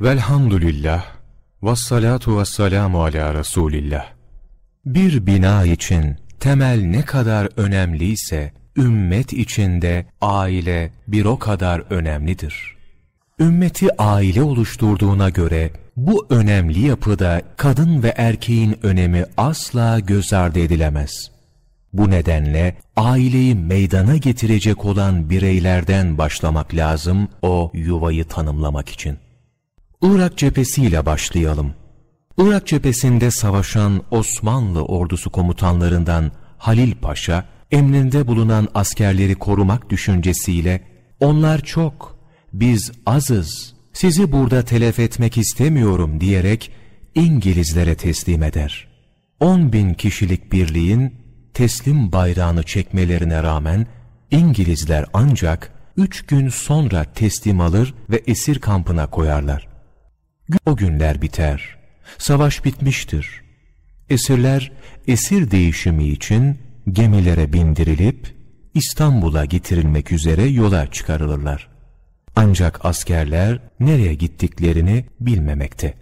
Velhamdülillah, vessalatu vesselamu ala Resulillah. Bir bina için temel ne kadar önemliyse, ümmet içinde aile bir o kadar önemlidir. Ümmeti aile oluşturduğuna göre, bu önemli yapıda kadın ve erkeğin önemi asla göz ardı edilemez. Bu nedenle aileyi meydana getirecek olan bireylerden başlamak lazım o yuvayı tanımlamak için. Irak cephesiyle başlayalım. Irak cephesinde savaşan Osmanlı ordusu komutanlarından Halil Paşa, emrinde bulunan askerleri korumak düşüncesiyle, onlar çok, biz azız, sizi burada telef etmek istemiyorum diyerek İngilizlere teslim eder. 10 bin kişilik birliğin teslim bayrağını çekmelerine rağmen İngilizler ancak üç gün sonra teslim alır ve esir kampına koyarlar. O günler biter. Savaş bitmiştir. Esirler esir değişimi için gemilere bindirilip İstanbul'a getirilmek üzere yola çıkarılırlar. Ancak askerler nereye gittiklerini bilmemekte.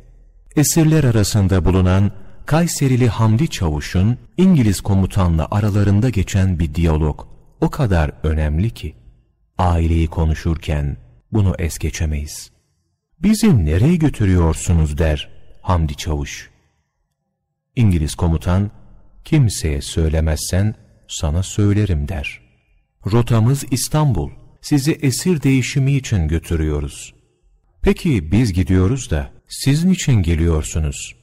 Esirler arasında bulunan Kayserili Hamdi Çavuş'un İngiliz komutanla aralarında geçen bir diyalog o kadar önemli ki aileyi konuşurken bunu es geçemeyiz. Bizi nereye götürüyorsunuz der Hamdi Çavuş. İngiliz komutan kimseye söylemezsen sana söylerim der. Rotamız İstanbul. Sizi esir değişimi için götürüyoruz. Peki biz gidiyoruz da sizin için geliyorsunuz.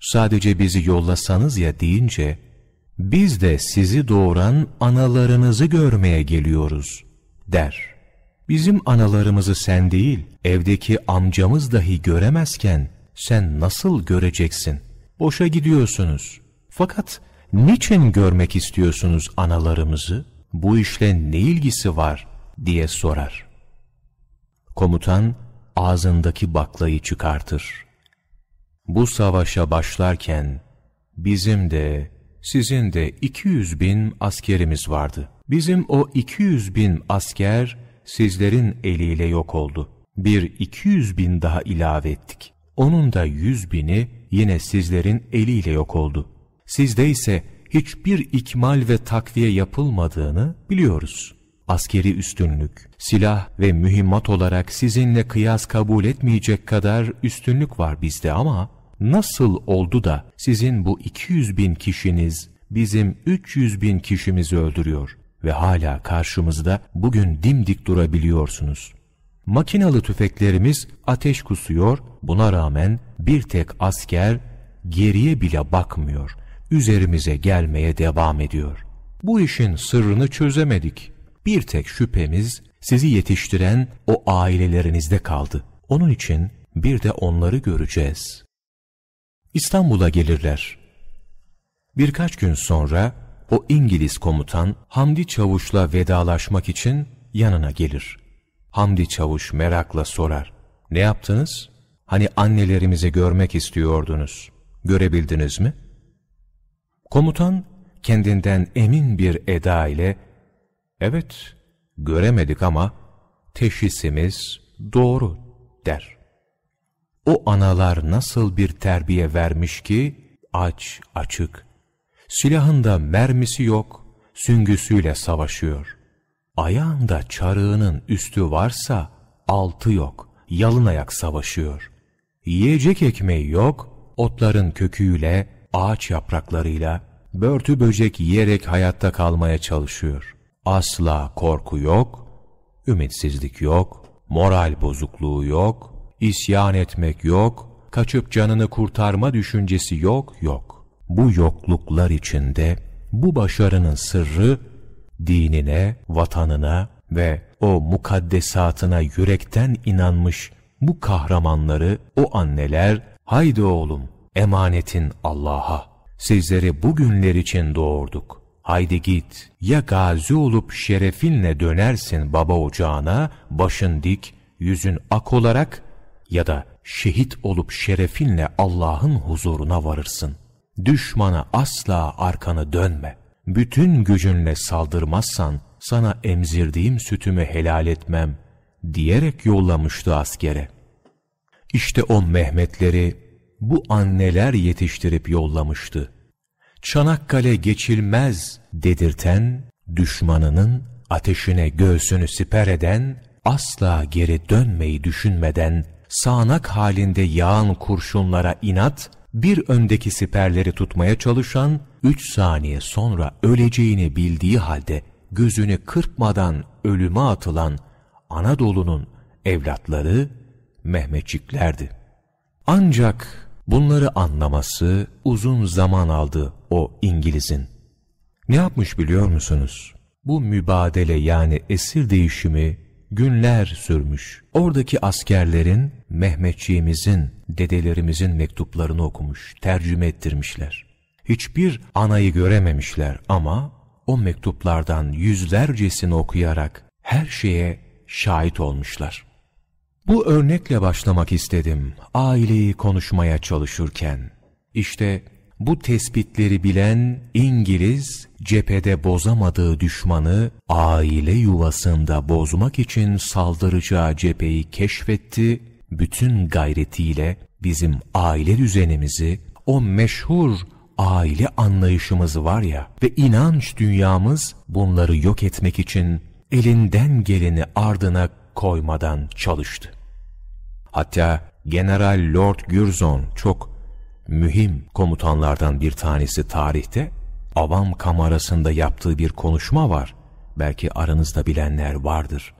Sadece bizi yollasanız ya deyince biz de sizi doğuran analarınızı görmeye geliyoruz der. Bizim analarımızı sen değil, evdeki amcamız dahi göremezken sen nasıl göreceksin? Boşa gidiyorsunuz. Fakat niçin görmek istiyorsunuz analarımızı? Bu işle ne ilgisi var diye sorar. Komutan ağzındaki baklayı çıkartır. Bu savaşa başlarken bizim de sizin de 200 bin askerimiz vardı. Bizim o 200 bin asker sizlerin eliyle yok oldu. Bir 200 bin daha ilave ettik. Onun da 100 bini yine sizlerin eliyle yok oldu. Sizde ise hiçbir ikmal ve takviye yapılmadığını biliyoruz. Askeri üstünlük, silah ve mühimmat olarak sizinle kıyas kabul etmeyecek kadar üstünlük var bizde ama nasıl oldu da sizin bu 200 bin kişiniz bizim 300 bin kişimizi öldürüyor ve hala karşımızda bugün dimdik durabiliyorsunuz. Makinalı tüfeklerimiz ateş kusuyor, buna rağmen bir tek asker geriye bile bakmıyor, üzerimize gelmeye devam ediyor. Bu işin sırrını çözemedik. Bir tek şüphemiz sizi yetiştiren o ailelerinizde kaldı. Onun için bir de onları göreceğiz. İstanbul'a gelirler. Birkaç gün sonra o İngiliz komutan Hamdi Çavuş'la vedalaşmak için yanına gelir. Hamdi Çavuş merakla sorar. Ne yaptınız? Hani annelerimizi görmek istiyordunuz. Görebildiniz mi? Komutan kendinden emin bir eda ile evet göremedik ama teşhisimiz doğru der. O analar nasıl bir terbiye vermiş ki aç açık Silahında mermisi yok, süngüsüyle savaşıyor. Ayağında çarığının üstü varsa altı yok, yalın ayak savaşıyor. Yiyecek ekmeği yok, otların köküyle, ağaç yapraklarıyla, börtü böcek yiyerek hayatta kalmaya çalışıyor. Asla korku yok, ümitsizlik yok, moral bozukluğu yok, isyan etmek yok, kaçıp canını kurtarma düşüncesi yok, yok bu yokluklar içinde bu başarının sırrı dinine, vatanına ve o mukaddesatına yürekten inanmış bu kahramanları, o anneler, haydi oğlum emanetin Allah'a, sizleri bu günler için doğurduk. Haydi git, ya gazi olup şerefinle dönersin baba ocağına, başın dik, yüzün ak olarak ya da şehit olup şerefinle Allah'ın huzuruna varırsın.'' Düşmana asla arkanı dönme. Bütün gücünle saldırmazsan sana emzirdiğim sütümü helal etmem diyerek yollamıştı askere. İşte o Mehmetleri bu anneler yetiştirip yollamıştı. Çanakkale geçilmez dedirten, düşmanının ateşine göğsünü siper eden, asla geri dönmeyi düşünmeden, sağanak halinde yağan kurşunlara inat, bir öndeki siperleri tutmaya çalışan, üç saniye sonra öleceğini bildiği halde gözünü kırpmadan ölüme atılan Anadolu'nun evlatları Mehmetçiklerdi. Ancak bunları anlaması uzun zaman aldı o İngiliz'in. Ne yapmış biliyor musunuz? Bu mübadele yani esir değişimi günler sürmüş. Oradaki askerlerin Mehmetçiğimizin, dedelerimizin mektuplarını okumuş, tercüme ettirmişler. Hiçbir anayı görememişler ama o mektuplardan yüzlercesini okuyarak her şeye şahit olmuşlar. Bu örnekle başlamak istedim aileyi konuşmaya çalışırken. İşte bu tespitleri bilen İngiliz cephede bozamadığı düşmanı aile yuvasında bozmak için saldıracağı cepheyi keşfetti, bütün gayretiyle bizim aile düzenimizi, o meşhur aile anlayışımız var ya ve inanç dünyamız bunları yok etmek için elinden geleni ardına koymadan çalıştı. Hatta General Lord Curzon çok mühim komutanlardan bir tanesi tarihte avam kamerasında yaptığı bir konuşma var. Belki aranızda bilenler vardır.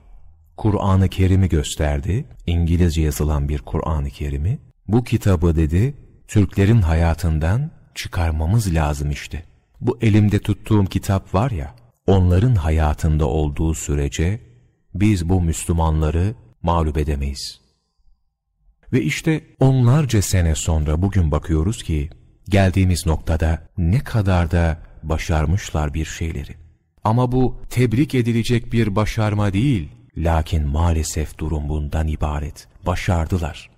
Kur'an-ı Kerim'i gösterdi. İngilizce yazılan bir Kur'an-ı Kerim'i. Bu kitabı dedi Türklerin hayatından çıkarmamız lazım işte. Bu elimde tuttuğum kitap var ya, onların hayatında olduğu sürece biz bu Müslümanları mağlup edemeyiz. Ve işte onlarca sene sonra bugün bakıyoruz ki geldiğimiz noktada ne kadar da başarmışlar bir şeyleri. Ama bu tebrik edilecek bir başarma değil, lakin maalesef durum bundan ibaret. Başardılar.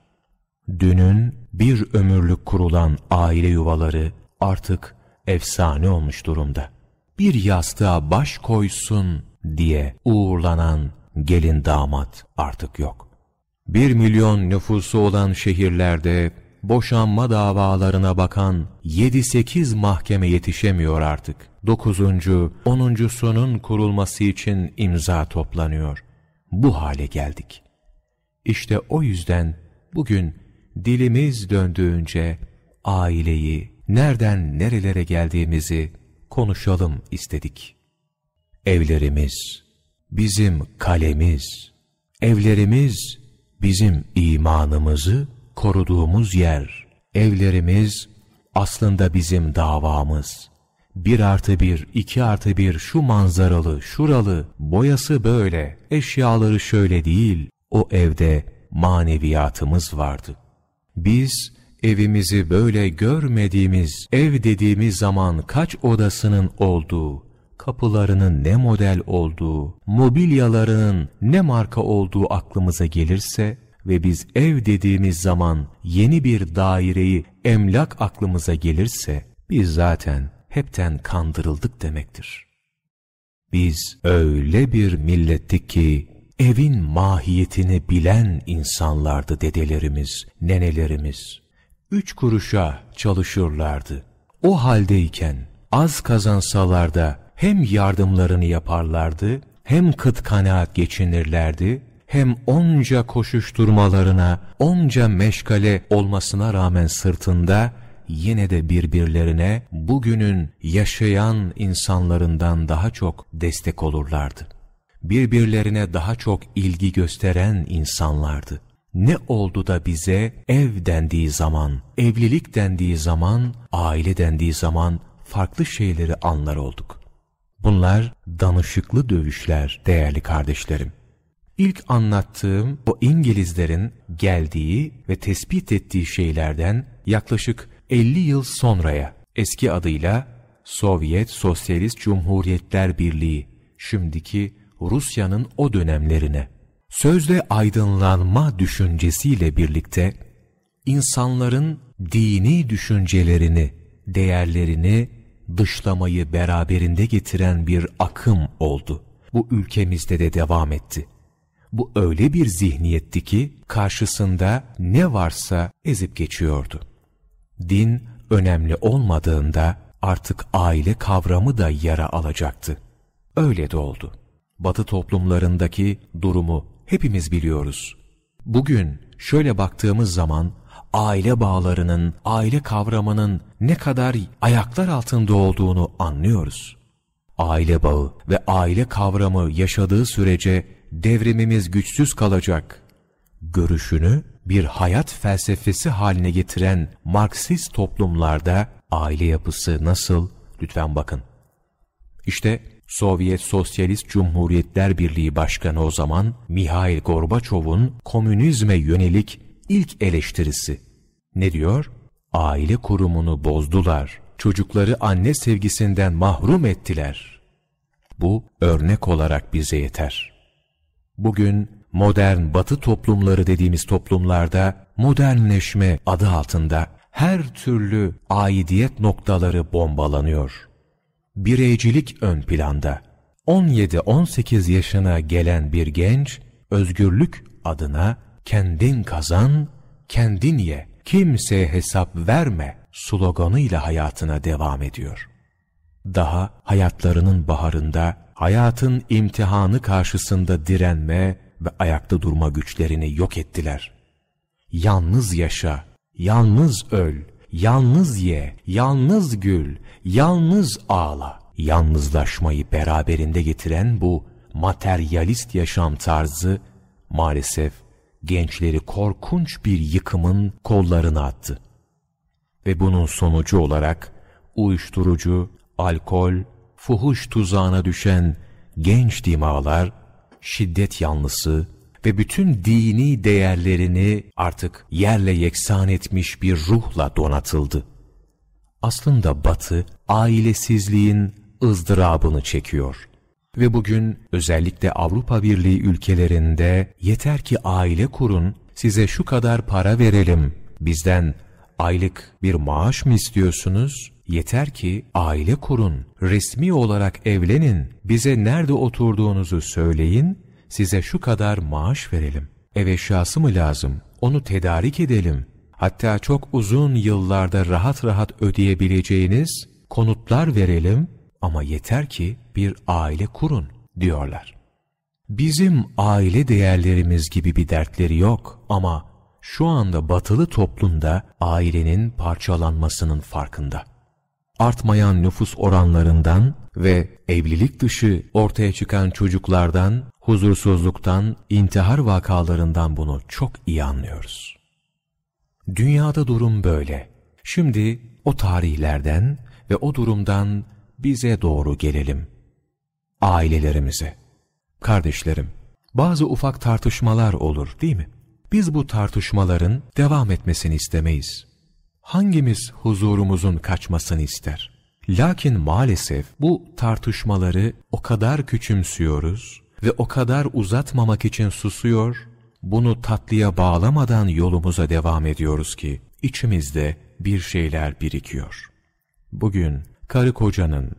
Dünün bir ömürlük kurulan aile yuvaları artık efsane olmuş durumda. Bir yastığa baş koysun diye uğurlanan gelin damat artık yok. Bir milyon nüfusu olan şehirlerde boşanma davalarına bakan 7-8 mahkeme yetişemiyor artık. 9. 10.sunun kurulması için imza toplanıyor. Bu hale geldik. İşte o yüzden bugün dilimiz döndüğünce aileyi, nereden nerelere geldiğimizi konuşalım istedik. Evlerimiz, bizim kalemiz, evlerimiz bizim imanımızı koruduğumuz yer, evlerimiz aslında bizim davamız. Bir artı bir, iki artı bir, şu manzaralı, şuralı, boyası böyle, eşyaları şöyle değil, o evde maneviyatımız vardı. Biz evimizi böyle görmediğimiz, ev dediğimiz zaman kaç odasının olduğu, kapılarının ne model olduğu, mobilyalarının ne marka olduğu aklımıza gelirse ve biz ev dediğimiz zaman yeni bir daireyi emlak aklımıza gelirse biz zaten hepten kandırıldık demektir. Biz öyle bir millettik ki evin mahiyetini bilen insanlardı dedelerimiz, nenelerimiz. Üç kuruşa çalışırlardı. O haldeyken az kazansalar da hem yardımlarını yaparlardı, hem kıt kanaat geçinirlerdi, hem onca koşuşturmalarına, onca meşgale olmasına rağmen sırtında yine de birbirlerine bugünün yaşayan insanlarından daha çok destek olurlardı. Birbirlerine daha çok ilgi gösteren insanlardı. Ne oldu da bize ev dendiği zaman, evlilik dendiği zaman, aile dendiği zaman farklı şeyleri anlar olduk. Bunlar danışıklı dövüşler değerli kardeşlerim. İlk anlattığım o İngilizlerin geldiği ve tespit ettiği şeylerden yaklaşık 50 yıl sonraya eski adıyla Sovyet Sosyalist Cumhuriyetler Birliği, şimdiki Rusya'nın o dönemlerine, sözde aydınlanma düşüncesiyle birlikte insanların dini düşüncelerini, değerlerini dışlamayı beraberinde getiren bir akım oldu. Bu ülkemizde de devam etti. Bu öyle bir zihniyetti ki karşısında ne varsa ezip geçiyordu. Din önemli olmadığında artık aile kavramı da yara alacaktı. Öyle de oldu. Batı toplumlarındaki durumu hepimiz biliyoruz. Bugün şöyle baktığımız zaman aile bağlarının, aile kavramının ne kadar ayaklar altında olduğunu anlıyoruz. Aile bağı ve aile kavramı yaşadığı sürece devrimimiz güçsüz kalacak. Görüşünü bir hayat felsefesi haline getiren Marksist toplumlarda aile yapısı nasıl? Lütfen bakın. İşte Sovyet Sosyalist Cumhuriyetler Birliği Başkanı o zaman Mihail Gorbaçov'un komünizme yönelik ilk eleştirisi. Ne diyor? Aile kurumunu bozdular. Çocukları anne sevgisinden mahrum ettiler. Bu örnek olarak bize yeter. Bugün modern batı toplumları dediğimiz toplumlarda modernleşme adı altında her türlü aidiyet noktaları bombalanıyor. Bireycilik ön planda. 17-18 yaşına gelen bir genç özgürlük adına kendin kazan, kendin ye, kimseye hesap verme sloganıyla hayatına devam ediyor. Daha hayatlarının baharında hayatın imtihanı karşısında direnme ve ayakta durma güçlerini yok ettiler. Yalnız yaşa, yalnız öl, yalnız ye, yalnız gül, yalnız ağla. Yalnızlaşmayı beraberinde getiren bu materyalist yaşam tarzı maalesef gençleri korkunç bir yıkımın kollarına attı. Ve bunun sonucu olarak uyuşturucu, alkol, fuhuş tuzağına düşen genç dimağlar, şiddet yanlısı ve bütün dini değerlerini artık yerle yeksan etmiş bir ruhla donatıldı. Aslında Batı, ailesizliğin ızdırabını çekiyor. Ve bugün özellikle Avrupa Birliği ülkelerinde yeter ki aile kurun, size şu kadar para verelim, bizden aylık bir maaş mı istiyorsunuz? Yeter ki aile kurun, resmi olarak evlenin, bize nerede oturduğunuzu söyleyin, size şu kadar maaş verelim. Ev eşyası mı lazım? Onu tedarik edelim. Hatta çok uzun yıllarda rahat rahat ödeyebileceğiniz konutlar verelim ama yeter ki bir aile kurun diyorlar. Bizim aile değerlerimiz gibi bir dertleri yok ama şu anda batılı toplumda ailenin parçalanmasının farkında. Artmayan nüfus oranlarından ve evlilik dışı ortaya çıkan çocuklardan, huzursuzluktan, intihar vakalarından bunu çok iyi anlıyoruz. Dünyada durum böyle. Şimdi o tarihlerden ve o durumdan bize doğru gelelim. Ailelerimize. Kardeşlerim, bazı ufak tartışmalar olur değil mi? Biz bu tartışmaların devam etmesini istemeyiz. Hangimiz huzurumuzun kaçmasını ister? Lakin maalesef bu tartışmaları o kadar küçümsüyoruz ve o kadar uzatmamak için susuyor, bunu tatlıya bağlamadan yolumuza devam ediyoruz ki içimizde bir şeyler birikiyor. Bugün karı kocanın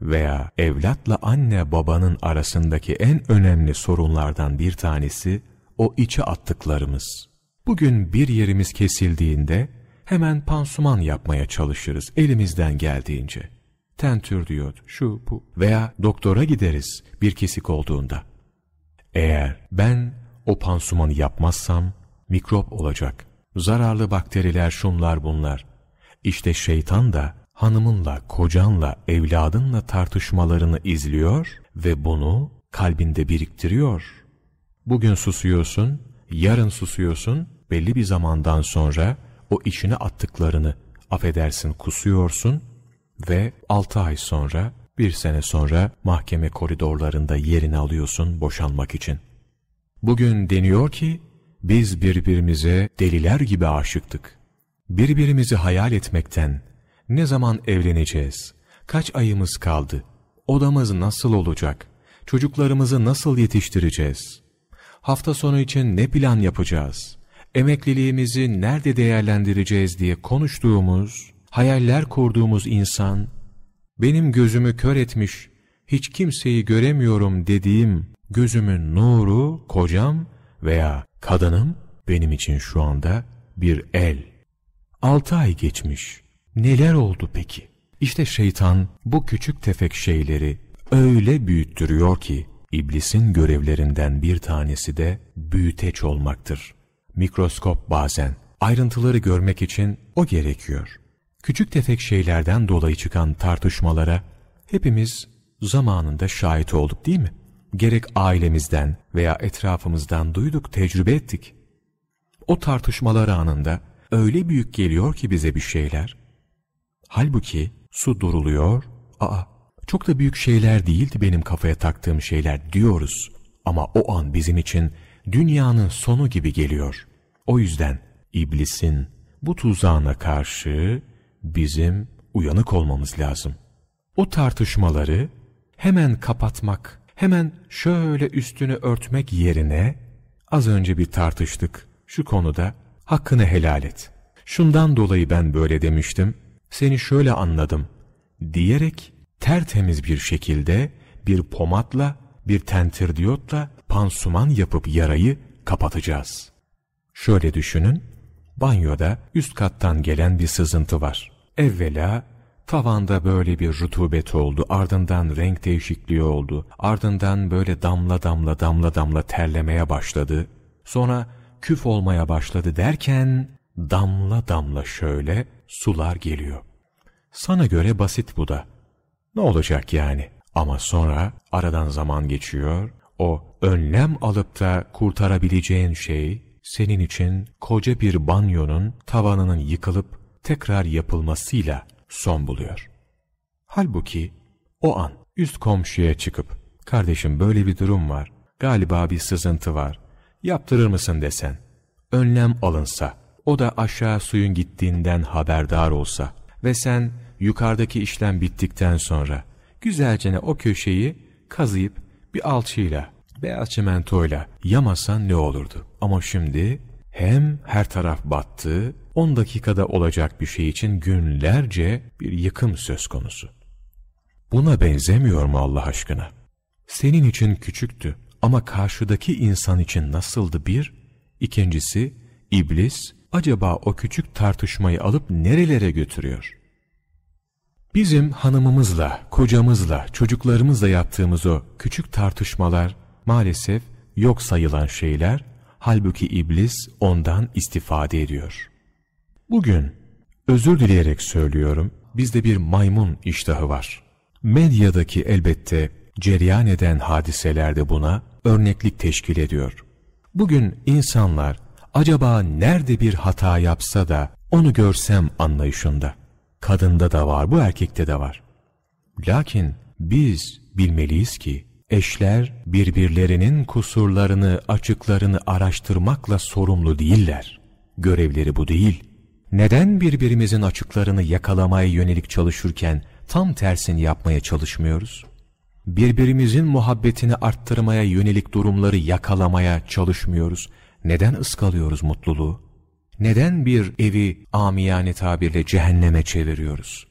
veya evlatla anne babanın arasındaki en önemli sorunlardan bir tanesi o içe attıklarımız. Bugün bir yerimiz kesildiğinde hemen pansuman yapmaya çalışırız elimizden geldiğince. Tentür diyor, şu bu veya doktora gideriz bir kesik olduğunda. Eğer ben o pansumanı yapmazsam mikrop olacak. Zararlı bakteriler şunlar bunlar. İşte şeytan da hanımınla, kocanla, evladınla tartışmalarını izliyor ve bunu kalbinde biriktiriyor. Bugün susuyorsun, yarın susuyorsun, belli bir zamandan sonra o içine attıklarını affedersin kusuyorsun ve altı ay sonra, bir sene sonra mahkeme koridorlarında yerini alıyorsun boşanmak için. Bugün deniyor ki biz birbirimize deliler gibi aşıktık. Birbirimizi hayal etmekten, ne zaman evleneceğiz? Kaç ayımız kaldı? Odamız nasıl olacak? Çocuklarımızı nasıl yetiştireceğiz? Hafta sonu için ne plan yapacağız? Emekliliğimizi nerede değerlendireceğiz diye konuştuğumuz, hayaller kurduğumuz insan, benim gözümü kör etmiş, hiç kimseyi göremiyorum dediğim Gözümün nuru, kocam veya kadınım benim için şu anda bir el. Altı ay geçmiş. Neler oldu peki? İşte şeytan bu küçük tefek şeyleri öyle büyüttürüyor ki iblisin görevlerinden bir tanesi de büyüteç olmaktır. Mikroskop bazen ayrıntıları görmek için o gerekiyor. Küçük tefek şeylerden dolayı çıkan tartışmalara hepimiz zamanında şahit olduk değil mi? Gerek ailemizden veya etrafımızdan duyduk, tecrübe ettik. O tartışmalar anında öyle büyük geliyor ki bize bir şeyler. Halbuki su duruluyor, aa çok da büyük şeyler değildi benim kafaya taktığım şeyler diyoruz. Ama o an bizim için dünyanın sonu gibi geliyor. O yüzden iblisin bu tuzağına karşı bizim uyanık olmamız lazım. O tartışmaları hemen kapatmak, hemen şöyle üstünü örtmek yerine az önce bir tartıştık şu konuda hakkını helal et. Şundan dolayı ben böyle demiştim, seni şöyle anladım diyerek tertemiz bir şekilde bir pomatla, bir tentirdiyotla pansuman yapıp yarayı kapatacağız. Şöyle düşünün, banyoda üst kattan gelen bir sızıntı var. Evvela tavanda böyle bir rutubet oldu, ardından renk değişikliği oldu, ardından böyle damla damla damla damla terlemeye başladı. Sonra küf olmaya başladı derken damla damla şöyle sular geliyor. Sana göre basit bu da. Ne olacak yani? Ama sonra aradan zaman geçiyor, o önlem alıp da kurtarabileceğin şey senin için koca bir banyonun tavanının yıkılıp tekrar yapılmasıyla son buluyor. Halbuki o an üst komşuya çıkıp kardeşim böyle bir durum var, galiba bir sızıntı var, yaptırır mısın desen, önlem alınsa, o da aşağı suyun gittiğinden haberdar olsa ve sen yukarıdaki işlem bittikten sonra güzelce o köşeyi kazıyıp bir alçıyla, beyaz çimentoyla yamasan ne olurdu? Ama şimdi hem her taraf battı, 10 dakikada olacak bir şey için günlerce bir yıkım söz konusu. Buna benzemiyor mu Allah aşkına? Senin için küçüktü ama karşıdaki insan için nasıldı bir? İkincisi, iblis acaba o küçük tartışmayı alıp nerelere götürüyor? Bizim hanımımızla, kocamızla, çocuklarımızla yaptığımız o küçük tartışmalar maalesef yok sayılan şeyler, halbuki iblis ondan istifade ediyor. Bugün, özür dileyerek söylüyorum, bizde bir maymun iştahı var. Medyadaki elbette cereyan eden hadiselerde buna örneklik teşkil ediyor. Bugün insanlar acaba nerede bir hata yapsa da onu görsem anlayışında. Kadında da var, bu erkekte de var. Lakin biz bilmeliyiz ki eşler birbirlerinin kusurlarını, açıklarını araştırmakla sorumlu değiller. Görevleri bu değil. Neden birbirimizin açıklarını yakalamaya yönelik çalışırken tam tersini yapmaya çalışmıyoruz? Birbirimizin muhabbetini arttırmaya yönelik durumları yakalamaya çalışmıyoruz. Neden ıskalıyoruz mutluluğu? Neden bir evi amiyane tabirle cehenneme çeviriyoruz?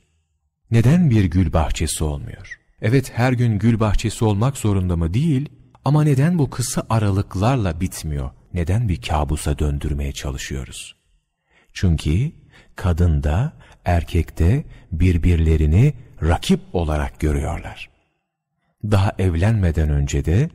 Neden bir gül bahçesi olmuyor? Evet her gün gül bahçesi olmak zorunda mı? Değil. Ama neden bu kısa aralıklarla bitmiyor? Neden bir kabusa döndürmeye çalışıyoruz? Çünkü kadında, erkekte birbirlerini rakip olarak görüyorlar. Daha evlenmeden önce de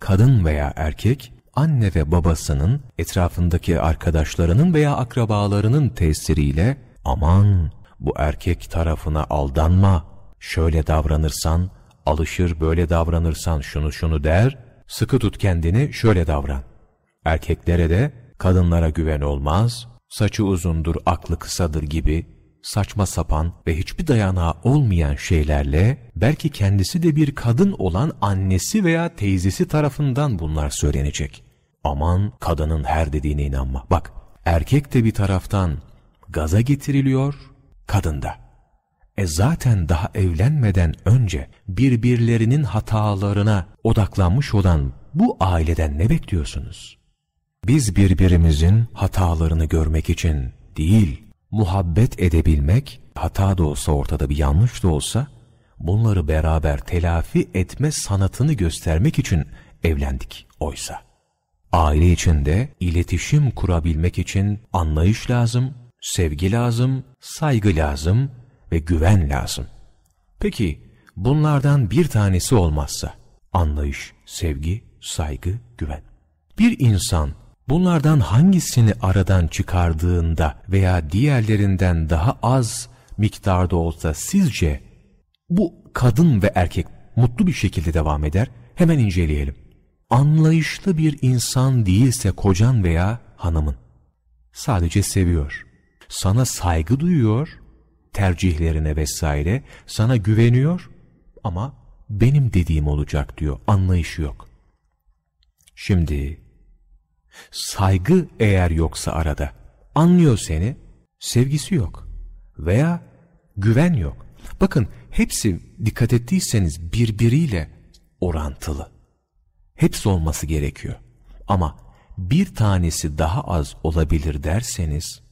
kadın veya erkek anne ve babasının, etrafındaki arkadaşlarının veya akrabalarının tesiriyle aman bu erkek tarafına aldanma, şöyle davranırsan, alışır böyle davranırsan şunu şunu der, sıkı tut kendini şöyle davran. Erkeklere de kadınlara güven olmaz, saçı uzundur aklı kısadır gibi saçma sapan ve hiçbir dayanağı olmayan şeylerle belki kendisi de bir kadın olan annesi veya teyzesi tarafından bunlar söylenecek. Aman kadının her dediğine inanma. Bak erkek de bir taraftan gaza getiriliyor, kadın da. E zaten daha evlenmeden önce birbirlerinin hatalarına odaklanmış olan bu aileden ne bekliyorsunuz? Biz birbirimizin hatalarını görmek için değil, muhabbet edebilmek, hata da olsa ortada bir yanlış da olsa, bunları beraber telafi etme sanatını göstermek için evlendik oysa. Aile içinde iletişim kurabilmek için anlayış lazım, sevgi lazım, saygı lazım ve güven lazım. Peki bunlardan bir tanesi olmazsa anlayış, sevgi, saygı, güven. Bir insan bunlardan hangisini aradan çıkardığında veya diğerlerinden daha az miktarda olsa sizce bu kadın ve erkek mutlu bir şekilde devam eder? Hemen inceleyelim. Anlayışlı bir insan değilse kocan veya hanımın. Sadece seviyor. Sana saygı duyuyor, tercihlerine vesaire, sana güveniyor ama benim dediğim olacak diyor. Anlayışı yok. Şimdi saygı eğer yoksa arada, anlıyor seni, sevgisi yok veya güven yok. Bakın hepsi dikkat ettiyseniz birbiriyle orantılı. Hepsi olması gerekiyor. Ama bir tanesi daha az olabilir derseniz,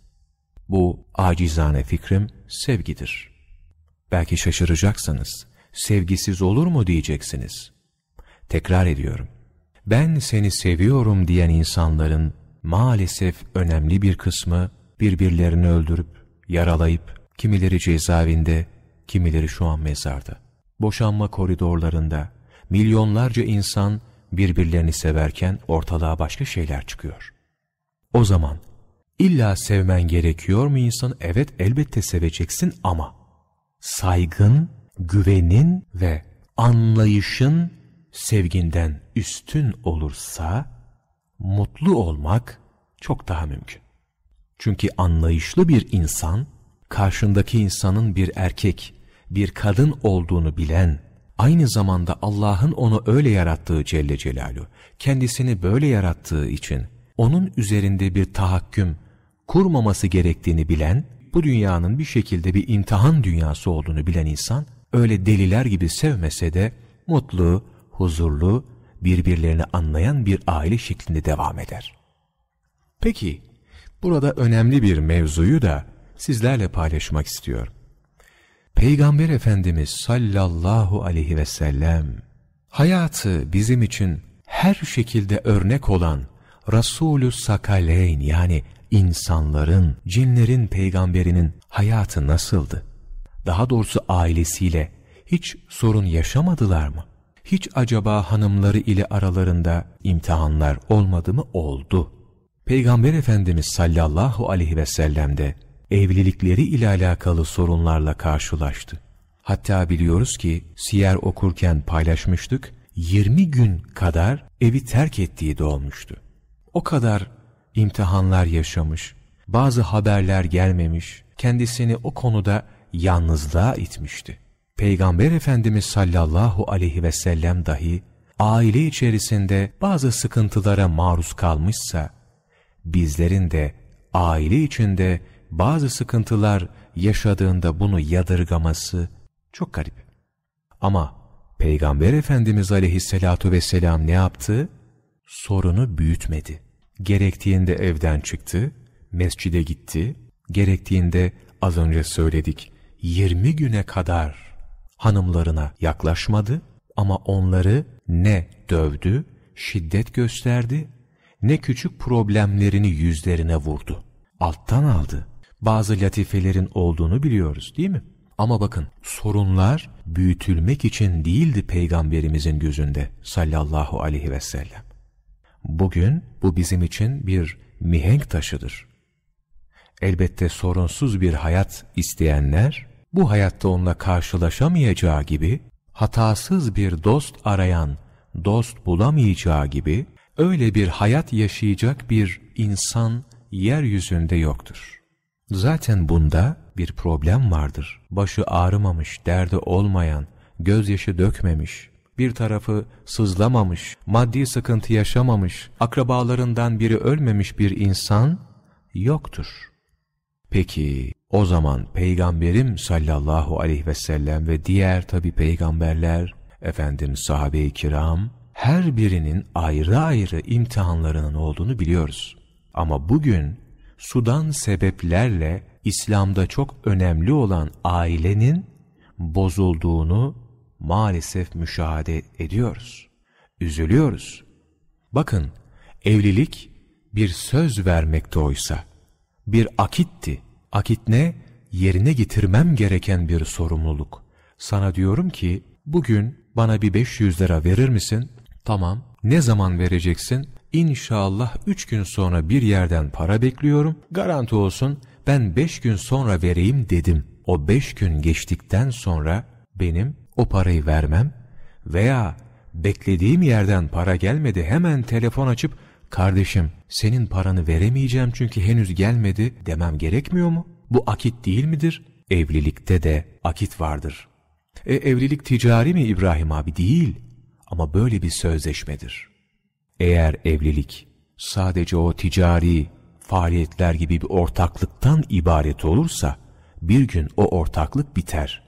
bu acizane fikrim sevgidir. Belki şaşıracaksınız. Sevgisiz olur mu diyeceksiniz. Tekrar ediyorum. Ben seni seviyorum diyen insanların maalesef önemli bir kısmı birbirlerini öldürüp, yaralayıp, kimileri cezaevinde, kimileri şu an mezarda. Boşanma koridorlarında milyonlarca insan birbirlerini severken ortalığa başka şeyler çıkıyor. O zaman illa sevmen gerekiyor mu insan? Evet elbette seveceksin ama saygın, güvenin ve anlayışın sevginden üstün olursa mutlu olmak çok daha mümkün. Çünkü anlayışlı bir insan karşındaki insanın bir erkek, bir kadın olduğunu bilen, aynı zamanda Allah'ın onu öyle yarattığı Celle Celaluhu, kendisini böyle yarattığı için onun üzerinde bir tahakküm kurmaması gerektiğini bilen, bu dünyanın bir şekilde bir imtihan dünyası olduğunu bilen insan, öyle deliler gibi sevmese de mutlu, huzurlu, birbirlerini anlayan bir aile şeklinde devam eder. Peki, burada önemli bir mevzuyu da sizlerle paylaşmak istiyorum. Peygamber Efendimiz sallallahu aleyhi ve sellem hayatı bizim için her şekilde örnek olan Resulü Sakaleyn yani insanların, cinlerin peygamberinin hayatı nasıldı? Daha doğrusu ailesiyle hiç sorun yaşamadılar mı? Hiç acaba hanımları ile aralarında imtihanlar olmadı mı? Oldu. Peygamber Efendimiz sallallahu aleyhi ve sellem de evlilikleri ile alakalı sorunlarla karşılaştı. Hatta biliyoruz ki siyer okurken paylaşmıştık, 20 gün kadar evi terk ettiği de olmuştu. O kadar imtihanlar yaşamış, bazı haberler gelmemiş, kendisini o konuda yalnızlığa itmişti. Peygamber Efendimiz sallallahu aleyhi ve sellem dahi aile içerisinde bazı sıkıntılara maruz kalmışsa, bizlerin de aile içinde bazı sıkıntılar yaşadığında bunu yadırgaması çok garip. Ama Peygamber Efendimiz aleyhissalatu vesselam ne yaptı? Sorunu büyütmedi. Gerektiğinde evden çıktı, mescide gitti, gerektiğinde az önce söyledik 20 güne kadar hanımlarına yaklaşmadı ama onları ne dövdü, şiddet gösterdi, ne küçük problemlerini yüzlerine vurdu. Alttan aldı. Bazı latifelerin olduğunu biliyoruz değil mi? Ama bakın sorunlar büyütülmek için değildi peygamberimizin gözünde sallallahu aleyhi ve sellem. Bugün bu bizim için bir mihenk taşıdır. Elbette sorunsuz bir hayat isteyenler, bu hayatta onunla karşılaşamayacağı gibi, hatasız bir dost arayan, dost bulamayacağı gibi, öyle bir hayat yaşayacak bir insan yeryüzünde yoktur. Zaten bunda bir problem vardır. Başı ağrımamış, derdi olmayan, gözyaşı dökmemiş, bir tarafı sızlamamış, maddi sıkıntı yaşamamış, akrabalarından biri ölmemiş bir insan yoktur. Peki o zaman Peygamberim sallallahu aleyhi ve sellem ve diğer tabi peygamberler, efendim sahabe-i kiram, her birinin ayrı ayrı imtihanlarının olduğunu biliyoruz. Ama bugün sudan sebeplerle İslam'da çok önemli olan ailenin bozulduğunu maalesef müşahede ediyoruz. üzülüyoruz. Bakın, evlilik bir söz vermekte oysa, bir akitti. Akit ne? Yerine getirmem gereken bir sorumluluk. Sana diyorum ki, bugün bana bir 500 lira verir misin? Tamam. Ne zaman vereceksin? İnşallah 3 gün sonra bir yerden para bekliyorum. Garanti olsun ben 5 gün sonra vereyim dedim. O 5 gün geçtikten sonra benim o parayı vermem veya beklediğim yerden para gelmedi hemen telefon açıp kardeşim senin paranı veremeyeceğim çünkü henüz gelmedi demem gerekmiyor mu? Bu akit değil midir? Evlilikte de akit vardır. E, evlilik ticari mi İbrahim abi? Değil. Ama böyle bir sözleşmedir. Eğer evlilik sadece o ticari faaliyetler gibi bir ortaklıktan ibaret olursa bir gün o ortaklık biter.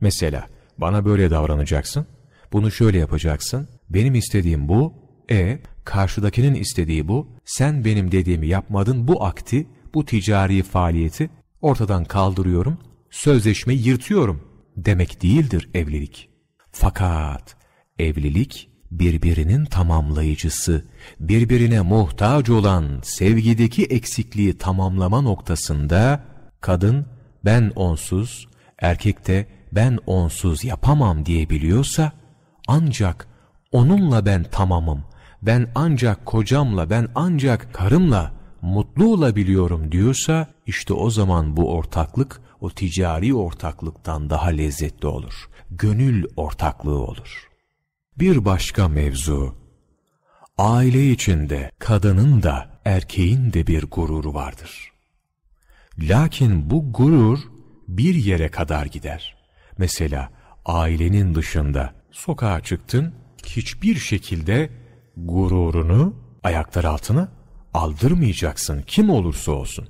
Mesela bana böyle davranacaksın, bunu şöyle yapacaksın, benim istediğim bu, e karşıdakinin istediği bu, sen benim dediğimi yapmadın bu akti, bu ticari faaliyeti ortadan kaldırıyorum, sözleşmeyi yırtıyorum demek değildir evlilik. Fakat evlilik birbirinin tamamlayıcısı, birbirine muhtaç olan sevgideki eksikliği tamamlama noktasında kadın ben onsuz, erkek de ben onsuz yapamam diyebiliyorsa ancak onunla ben tamamım, ben ancak kocamla, ben ancak karımla mutlu olabiliyorum diyorsa işte o zaman bu ortaklık o ticari ortaklıktan daha lezzetli olur. Gönül ortaklığı olur. Bir başka mevzu, aile içinde kadının da erkeğin de bir gururu vardır. Lakin bu gurur bir yere kadar gider. Mesela ailenin dışında sokağa çıktın, hiçbir şekilde gururunu ayaklar altına aldırmayacaksın kim olursa olsun.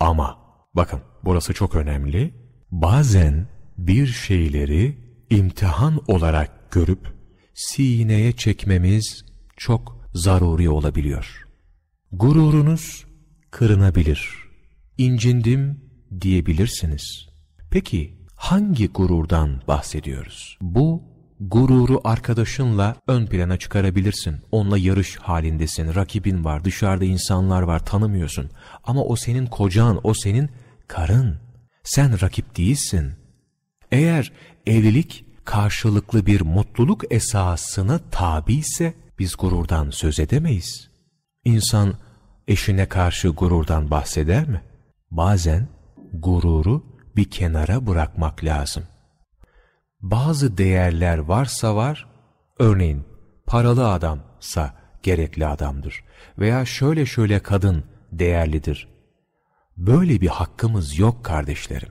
Ama bakın burası çok önemli. Bazen bir şeyleri imtihan olarak görüp sineye çekmemiz çok zaruri olabiliyor. Gururunuz kırınabilir. İncindim diyebilirsiniz. Peki hangi gururdan bahsediyoruz? Bu gururu arkadaşınla ön plana çıkarabilirsin. Onunla yarış halindesin, rakibin var, dışarıda insanlar var, tanımıyorsun. Ama o senin kocan, o senin karın. Sen rakip değilsin. Eğer evlilik karşılıklı bir mutluluk esasına tabi ise biz gururdan söz edemeyiz. İnsan eşine karşı gururdan bahseder mi? Bazen gururu bir kenara bırakmak lazım bazı değerler varsa var, örneğin paralı adamsa gerekli adamdır veya şöyle şöyle kadın değerlidir. Böyle bir hakkımız yok kardeşlerim.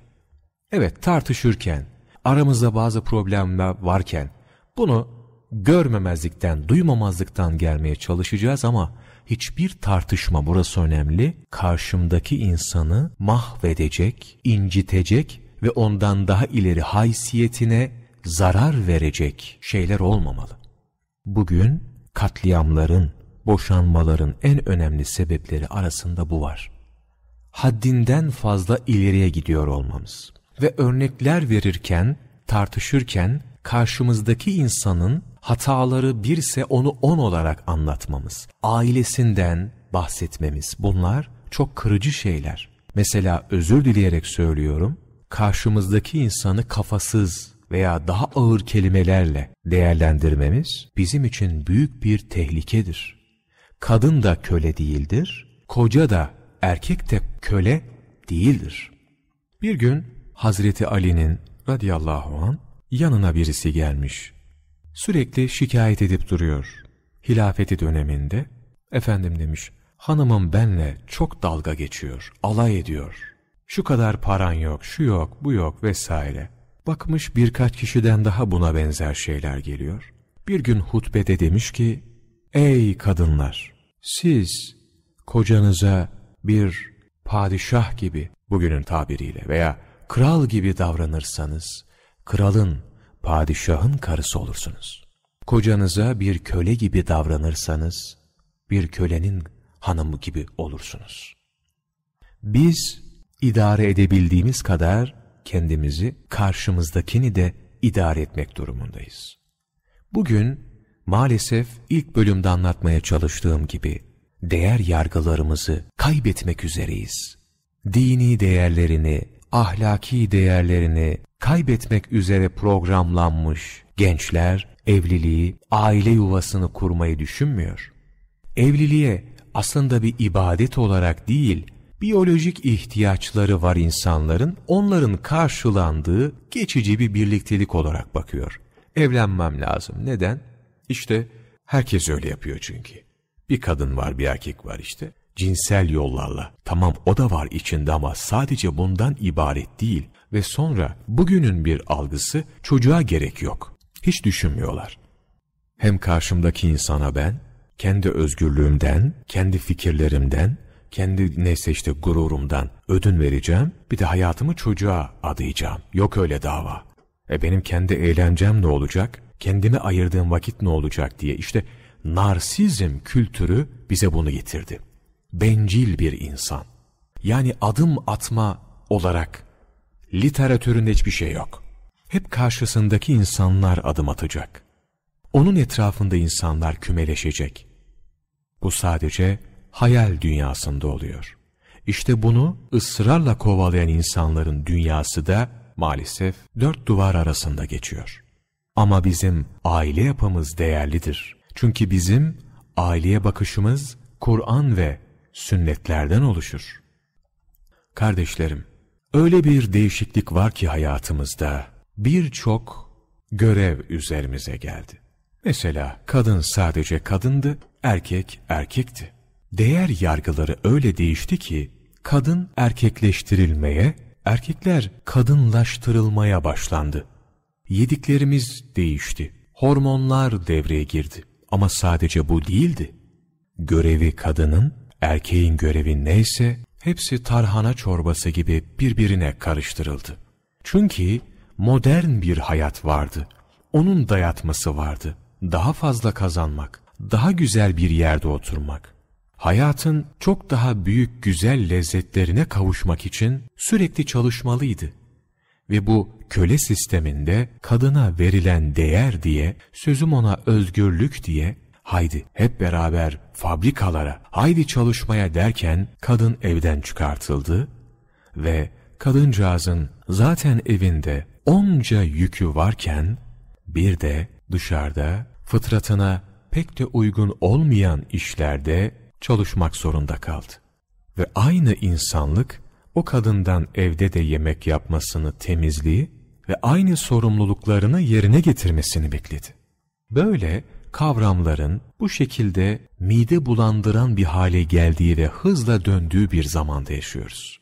Evet tartışırken, aramızda bazı problemler varken bunu görmemezlikten, duymamazlıktan gelmeye çalışacağız ama hiçbir tartışma burası önemli, karşımdaki insanı mahvedecek, incitecek ve ondan daha ileri haysiyetine zarar verecek şeyler olmamalı. Bugün katliamların, boşanmaların en önemli sebepleri arasında bu var. Haddinden fazla ileriye gidiyor olmamız ve örnekler verirken, tartışırken karşımızdaki insanın hataları birse onu on olarak anlatmamız, ailesinden bahsetmemiz bunlar çok kırıcı şeyler. Mesela özür dileyerek söylüyorum, karşımızdaki insanı kafasız veya daha ağır kelimelerle değerlendirmemiz bizim için büyük bir tehlikedir. Kadın da köle değildir, koca da erkek de köle değildir. Bir gün Hazreti Ali'nin radıyallahu an yanına birisi gelmiş. Sürekli şikayet edip duruyor. Hilafeti döneminde efendim demiş hanımım benle çok dalga geçiyor, alay ediyor. Şu kadar paran yok, şu yok, bu yok vesaire. Bakmış birkaç kişiden daha buna benzer şeyler geliyor. Bir gün hutbede demiş ki, Ey kadınlar! Siz kocanıza bir padişah gibi, bugünün tabiriyle veya kral gibi davranırsanız, kralın, padişahın karısı olursunuz. Kocanıza bir köle gibi davranırsanız, bir kölenin hanımı gibi olursunuz. Biz idare edebildiğimiz kadar kendimizi, karşımızdakini de idare etmek durumundayız. Bugün Maalesef ilk bölümde anlatmaya çalıştığım gibi değer yargılarımızı kaybetmek üzereyiz. Dini değerlerini, ahlaki değerlerini kaybetmek üzere programlanmış gençler evliliği, aile yuvasını kurmayı düşünmüyor. Evliliğe aslında bir ibadet olarak değil, biyolojik ihtiyaçları var insanların, onların karşılandığı geçici bir birliktelik olarak bakıyor. Evlenmem lazım. Neden? İşte herkes öyle yapıyor çünkü. Bir kadın var, bir erkek var işte. Cinsel yollarla. Tamam o da var içinde ama sadece bundan ibaret değil. Ve sonra bugünün bir algısı çocuğa gerek yok. Hiç düşünmüyorlar. Hem karşımdaki insana ben, kendi özgürlüğümden, kendi fikirlerimden, kendi neyse işte gururumdan ödün vereceğim, bir de hayatımı çocuğa adayacağım. Yok öyle dava. E benim kendi eğlencem ne olacak? Kendime ayırdığım vakit ne olacak diye işte narsizm kültürü bize bunu getirdi. Bencil bir insan. Yani adım atma olarak literatüründe hiçbir şey yok. Hep karşısındaki insanlar adım atacak. Onun etrafında insanlar kümeleşecek. Bu sadece hayal dünyasında oluyor. İşte bunu ısrarla kovalayan insanların dünyası da maalesef dört duvar arasında geçiyor. Ama bizim aile yapımız değerlidir. Çünkü bizim aileye bakışımız Kur'an ve sünnetlerden oluşur. Kardeşlerim, öyle bir değişiklik var ki hayatımızda birçok görev üzerimize geldi. Mesela kadın sadece kadındı, erkek erkekti. Değer yargıları öyle değişti ki kadın erkekleştirilmeye, erkekler kadınlaştırılmaya başlandı. Yediklerimiz değişti. Hormonlar devreye girdi. Ama sadece bu değildi. Görevi kadının, erkeğin görevi neyse hepsi tarhana çorbası gibi birbirine karıştırıldı. Çünkü modern bir hayat vardı. Onun dayatması vardı. Daha fazla kazanmak, daha güzel bir yerde oturmak. Hayatın çok daha büyük güzel lezzetlerine kavuşmak için sürekli çalışmalıydı. Ve bu köle sisteminde kadına verilen değer diye, sözüm ona özgürlük diye, haydi hep beraber fabrikalara, haydi çalışmaya derken kadın evden çıkartıldı ve kadıncağızın zaten evinde onca yükü varken bir de dışarıda fıtratına pek de uygun olmayan işlerde çalışmak zorunda kaldı. Ve aynı insanlık o kadından evde de yemek yapmasını, temizliği ve aynı sorumluluklarını yerine getirmesini bekledi. Böyle kavramların bu şekilde mide bulandıran bir hale geldiği ve hızla döndüğü bir zamanda yaşıyoruz.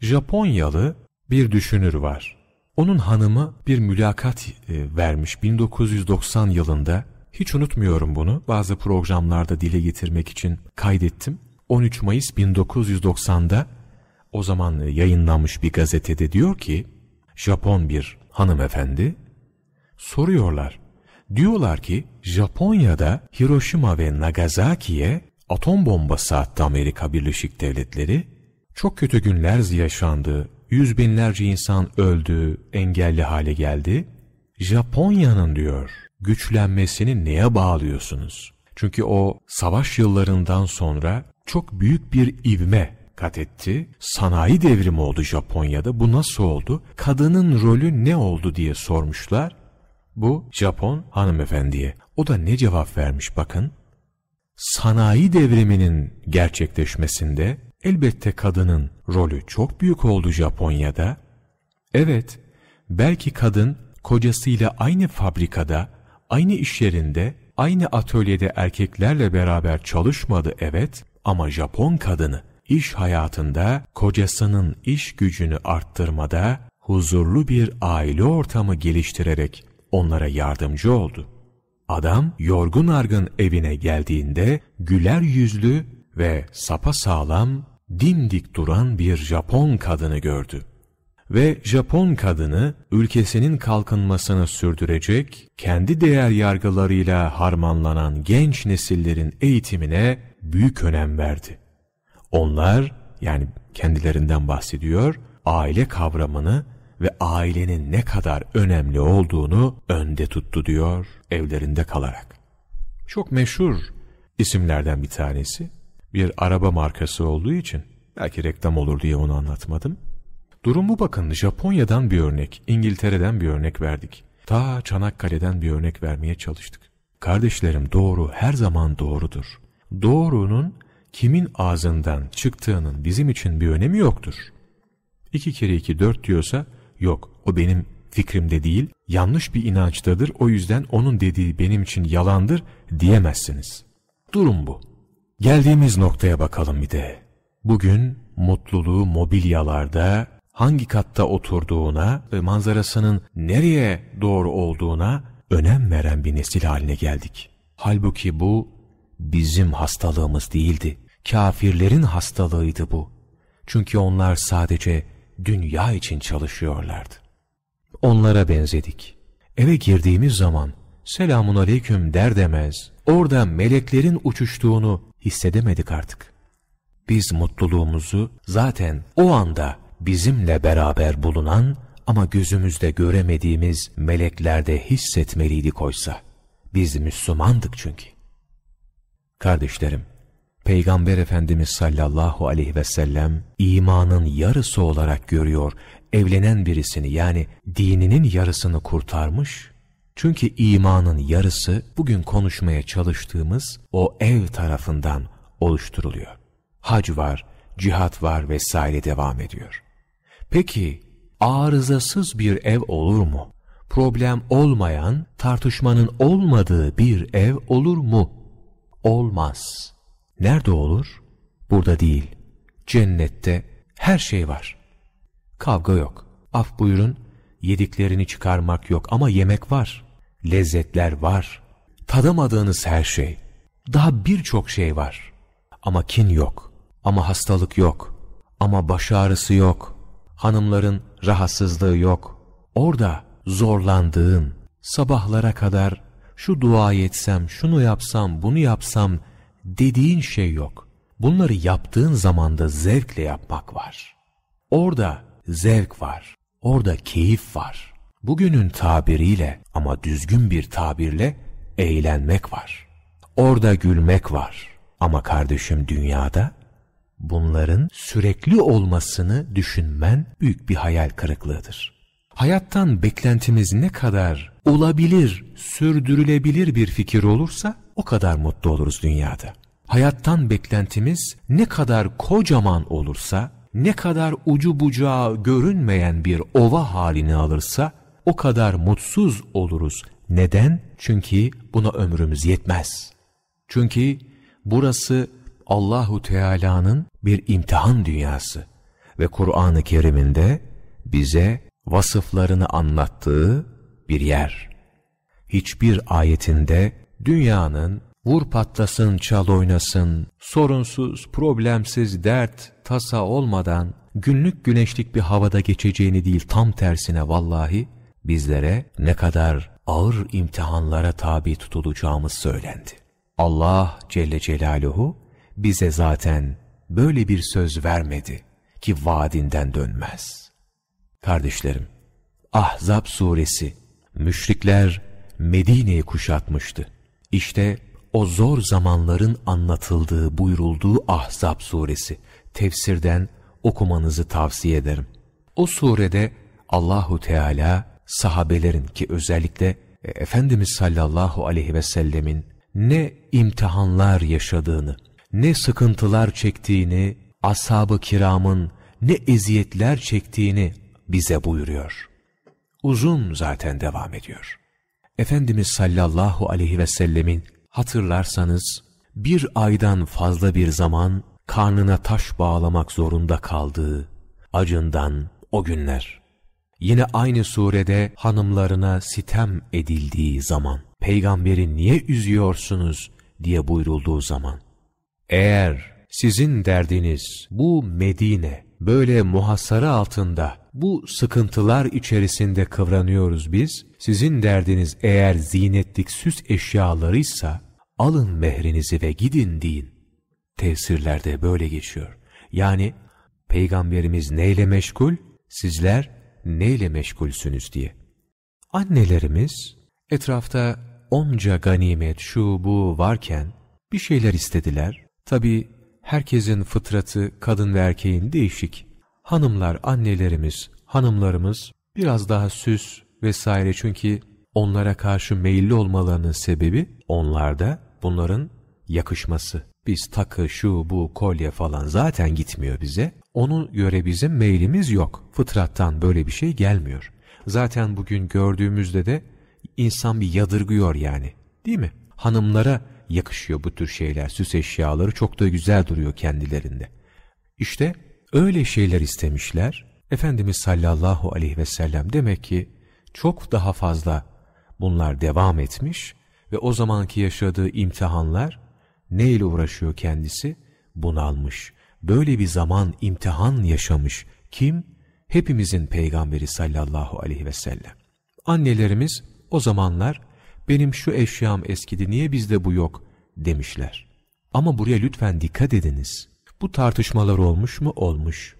Japonyalı bir düşünür var. Onun hanımı bir mülakat e, vermiş 1990 yılında. Hiç unutmuyorum bunu. Bazı programlarda dile getirmek için kaydettim. 13 Mayıs 1990'da o zaman yayınlanmış bir gazetede diyor ki Japon bir hanımefendi soruyorlar. Diyorlar ki Japonya'da Hiroşima ve Nagasaki'ye atom bombası attı Amerika Birleşik Devletleri. Çok kötü günler yaşandı. Yüz binlerce insan öldü, engelli hale geldi. Japonya'nın diyor güçlenmesini neye bağlıyorsunuz? Çünkü o savaş yıllarından sonra çok büyük bir ivme kat etti. Sanayi devrimi oldu Japonya'da. Bu nasıl oldu? Kadının rolü ne oldu diye sormuşlar. Bu Japon hanımefendiye. O da ne cevap vermiş bakın. Sanayi devriminin gerçekleşmesinde elbette kadının rolü çok büyük oldu Japonya'da. Evet, belki kadın kocasıyla aynı fabrikada, aynı iş yerinde, aynı atölyede erkeklerle beraber çalışmadı evet ama Japon kadını iş hayatında kocasının iş gücünü arttırmada huzurlu bir aile ortamı geliştirerek onlara yardımcı oldu. Adam yorgun argın evine geldiğinde güler yüzlü ve sapa sağlam, dimdik duran bir Japon kadını gördü. Ve Japon kadını ülkesinin kalkınmasını sürdürecek, kendi değer yargılarıyla harmanlanan genç nesillerin eğitimine büyük önem verdi. Onlar yani kendilerinden bahsediyor, aile kavramını ve ailenin ne kadar önemli olduğunu önde tuttu diyor evlerinde kalarak. Çok meşhur isimlerden bir tanesi. Bir araba markası olduğu için belki reklam olur diye onu anlatmadım. Durumu bakın Japonya'dan bir örnek, İngiltere'den bir örnek verdik. Ta Çanakkale'den bir örnek vermeye çalıştık. Kardeşlerim doğru her zaman doğrudur. Doğrunun kimin ağzından çıktığının bizim için bir önemi yoktur. İki kere iki dört diyorsa yok o benim fikrimde değil yanlış bir inançtadır o yüzden onun dediği benim için yalandır diyemezsiniz. Durum bu. Geldiğimiz noktaya bakalım bir de. Bugün mutluluğu mobilyalarda hangi katta oturduğuna manzarasının nereye doğru olduğuna önem veren bir nesil haline geldik. Halbuki bu bizim hastalığımız değildi. Kafirlerin hastalığıydı bu. Çünkü onlar sadece dünya için çalışıyorlardı. Onlara benzedik. Eve girdiğimiz zaman selamun aleyküm der demez orada meleklerin uçuştuğunu hissedemedik artık. Biz mutluluğumuzu zaten o anda bizimle beraber bulunan ama gözümüzde göremediğimiz meleklerde hissetmeliydik oysa. Biz Müslümandık çünkü. Kardeşlerim, Peygamber Efendimiz sallallahu aleyhi ve sellem imanın yarısı olarak görüyor evlenen birisini yani dininin yarısını kurtarmış. Çünkü imanın yarısı bugün konuşmaya çalıştığımız o ev tarafından oluşturuluyor. Hac var, cihat var vesaire devam ediyor. Peki arızasız bir ev olur mu? Problem olmayan, tartışmanın olmadığı bir ev olur mu? Olmaz. Nerede olur? Burada değil. Cennette her şey var. Kavga yok. Af buyurun, yediklerini çıkarmak yok ama yemek var. Lezzetler var. Tadamadığınız her şey. Daha birçok şey var. Ama kin yok. Ama hastalık yok. Ama baş ağrısı yok. Hanımların rahatsızlığı yok. Orada zorlandığın, sabahlara kadar şu dua etsem, şunu yapsam, bunu yapsam dediğin şey yok. Bunları yaptığın zamanda zevkle yapmak var. Orada zevk var. Orada keyif var. Bugünün tabiriyle ama düzgün bir tabirle eğlenmek var. Orada gülmek var. Ama kardeşim dünyada bunların sürekli olmasını düşünmen büyük bir hayal kırıklığıdır. Hayattan beklentimiz ne kadar olabilir, sürdürülebilir bir fikir olursa o kadar mutlu oluruz dünyada. Hayattan beklentimiz ne kadar kocaman olursa, ne kadar ucu bucağı görünmeyen bir ova halini alırsa o kadar mutsuz oluruz. Neden? Çünkü buna ömrümüz yetmez. Çünkü burası Allahu Teala'nın bir imtihan dünyası ve Kur'an-ı Kerim'inde bize vasıflarını anlattığı bir yer. Hiçbir ayetinde dünyanın vur patlasın çal oynasın, sorunsuz, problemsiz, dert, tasa olmadan günlük güneşlik bir havada geçeceğini değil tam tersine vallahi bizlere ne kadar ağır imtihanlara tabi tutulacağımız söylendi. Allah Celle Celaluhu bize zaten böyle bir söz vermedi ki vaadinden dönmez. Kardeşlerim, Ahzab suresi, müşrikler Medine'yi kuşatmıştı. İşte o zor zamanların anlatıldığı, buyurulduğu Ahzab suresi, tefsirden okumanızı tavsiye ederim. O surede Allahu Teala sahabelerin ki özellikle e, Efendimiz sallallahu aleyhi ve sellemin ne imtihanlar yaşadığını, ne sıkıntılar çektiğini, ashab-ı kiramın ne eziyetler çektiğini bize buyuruyor. Uzun zaten devam ediyor. Efendimiz sallallahu aleyhi ve sellemin hatırlarsanız bir aydan fazla bir zaman karnına taş bağlamak zorunda kaldığı acından o günler. Yine aynı surede hanımlarına sitem edildiği zaman, peygamberi niye üzüyorsunuz diye buyurulduğu zaman, eğer sizin derdiniz bu Medine böyle muhasara altında bu sıkıntılar içerisinde kıvranıyoruz biz. Sizin derdiniz eğer zinetlik süs eşyalarıysa alın mehrinizi ve gidin deyin. Tefsirlerde böyle geçiyor. Yani Peygamberimiz neyle meşgul? Sizler neyle meşgulsünüz diye. Annelerimiz etrafta onca ganimet şu bu varken bir şeyler istediler. Tabi herkesin fıtratı kadın ve erkeğin değişik. Hanımlar, annelerimiz, hanımlarımız biraz daha süs vesaire çünkü onlara karşı meyilli olmalarının sebebi onlarda bunların yakışması. Biz takı, şu, bu, kolye falan zaten gitmiyor bize. Onu göre bizim meylimiz yok. Fıtrattan böyle bir şey gelmiyor. Zaten bugün gördüğümüzde de insan bir yadırgıyor yani. Değil mi? Hanımlara yakışıyor bu tür şeyler, süs eşyaları çok da güzel duruyor kendilerinde. İşte öyle şeyler istemişler. Efendimiz sallallahu aleyhi ve sellem demek ki çok daha fazla bunlar devam etmiş ve o zamanki yaşadığı imtihanlar neyle uğraşıyor kendisi? Bunalmış. Böyle bir zaman imtihan yaşamış. Kim? Hepimizin peygamberi sallallahu aleyhi ve sellem. Annelerimiz o zamanlar benim şu eşyam eskidi niye bizde bu yok demişler. Ama buraya lütfen dikkat ediniz. Bu tartışmalar olmuş mu? Olmuş.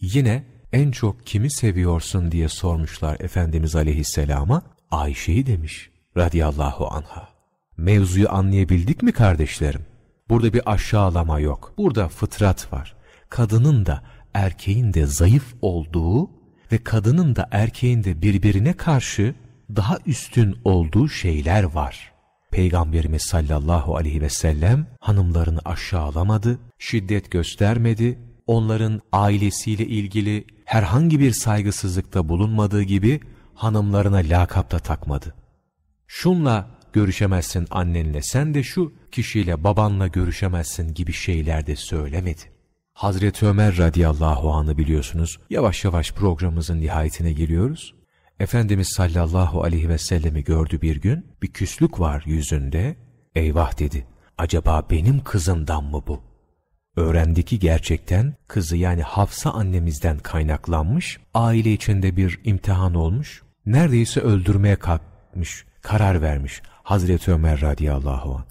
Yine en çok kimi seviyorsun diye sormuşlar Efendimiz Aleyhisselam'a. Ayşe'yi demiş radiyallahu anha. Mevzuyu anlayabildik mi kardeşlerim? Burada bir aşağılama yok. Burada fıtrat var. Kadının da erkeğin de zayıf olduğu ve kadının da erkeğin de birbirine karşı daha üstün olduğu şeyler var. Peygamberimiz sallallahu aleyhi ve sellem hanımlarını aşağılamadı, şiddet göstermedi, onların ailesiyle ilgili herhangi bir saygısızlıkta bulunmadığı gibi hanımlarına lakapta takmadı. Şunla görüşemezsin annenle, sen de şu kişiyle babanla görüşemezsin gibi şeyler de söylemedi. Hazreti Ömer radıyallahu anı biliyorsunuz. Yavaş yavaş programımızın nihayetine geliyoruz. Efendimiz sallallahu aleyhi ve sellemi gördü bir gün. Bir küslük var yüzünde. Eyvah dedi. Acaba benim kızımdan mı bu? Öğrendi ki gerçekten kızı yani Hafsa annemizden kaynaklanmış. Aile içinde bir imtihan olmuş. Neredeyse öldürmeye kalkmış. Karar vermiş. Hazreti Ömer radıyallahu anh.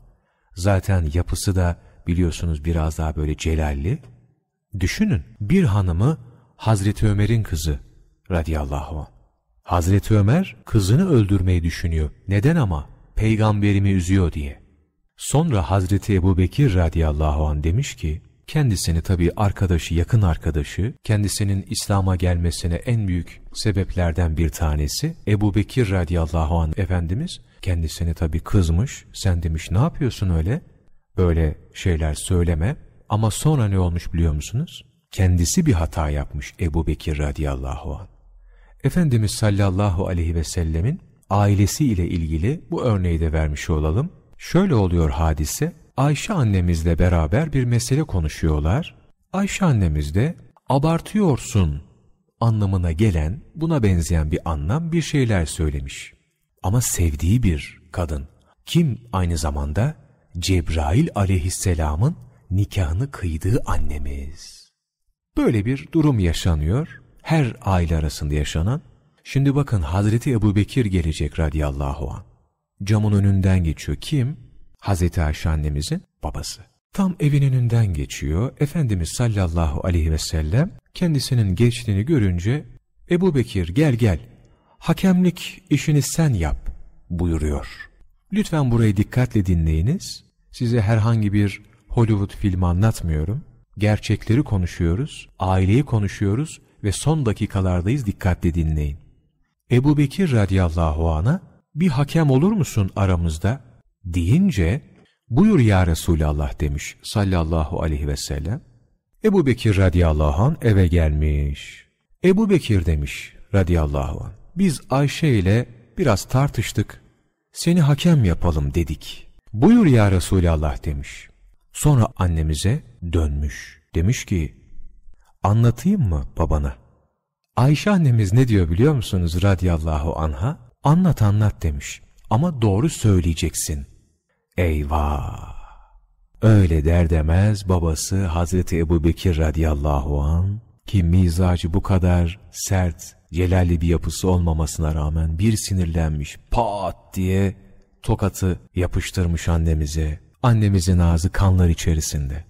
Zaten yapısı da biliyorsunuz biraz daha böyle celalli. Düşünün bir hanımı Hazreti Ömer'in kızı radıyallahu anh. Hazreti Ömer kızını öldürmeyi düşünüyor. Neden ama? Peygamberimi üzüyor diye. Sonra Hazreti Ebu Bekir radıyallahu anh demiş ki, kendisini tabi arkadaşı, yakın arkadaşı, kendisinin İslam'a gelmesine en büyük sebeplerden bir tanesi, Ebu Bekir radıyallahu anh Efendimiz, kendisini tabi kızmış, sen demiş ne yapıyorsun öyle? Böyle şeyler söyleme. Ama sonra ne olmuş biliyor musunuz? Kendisi bir hata yapmış Ebu Bekir radıyallahu anh. Efendimiz sallallahu aleyhi ve sellemin ailesi ile ilgili bu örneği de vermiş olalım. Şöyle oluyor hadise, Ayşe annemizle beraber bir mesele konuşuyorlar. Ayşe annemiz de abartıyorsun anlamına gelen buna benzeyen bir anlam bir şeyler söylemiş. Ama sevdiği bir kadın. Kim aynı zamanda? Cebrail aleyhisselamın nikahını kıydığı annemiz. Böyle bir durum yaşanıyor her aile arasında yaşanan. Şimdi bakın Hazreti Ebu Bekir gelecek radiyallahu anh. Camın önünden geçiyor. Kim? Hazreti Ayşe annemizin babası. Tam evin önünden geçiyor. Efendimiz sallallahu aleyhi ve sellem kendisinin geçtiğini görünce Ebu Bekir gel gel hakemlik işini sen yap buyuruyor. Lütfen burayı dikkatle dinleyiniz. Size herhangi bir Hollywood filmi anlatmıyorum. Gerçekleri konuşuyoruz, aileyi konuşuyoruz ve son dakikalardayız dikkatli dinleyin. Ebu Bekir radıyallahu an'a bir hakem olur musun aramızda deyince buyur ya Resulallah demiş sallallahu aleyhi ve sellem. Ebu Bekir radıyallahu an eve gelmiş. Ebu Bekir demiş radıyallahu an. Biz Ayşe ile biraz tartıştık. Seni hakem yapalım dedik. Buyur ya Resulallah demiş. Sonra annemize dönmüş. Demiş ki Anlatayım mı babana? Ayşe annemiz ne diyor biliyor musunuz radiyallahu anha? Anlat anlat demiş ama doğru söyleyeceksin. Eyvah! Öyle der demez babası Hazreti Ebu Bekir radiyallahu an ki mizacı bu kadar sert, celalli bir yapısı olmamasına rağmen bir sinirlenmiş pat diye tokatı yapıştırmış annemize. Annemizin ağzı kanlar içerisinde.